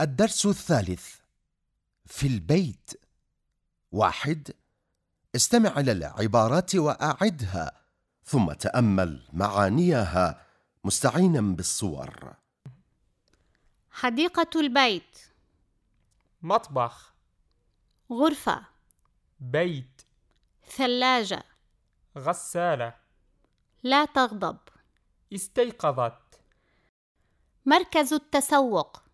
الدرس الثالث. في البيت. واحد. استمع إلى العبارات وأعدها ثم تأمل معانيها مستعينا بالصور. حديقة البيت. مطبخ. غرفة. بيت. ثلاجة. غسالة. لا تغضب. استيقظت. مركز التسوق.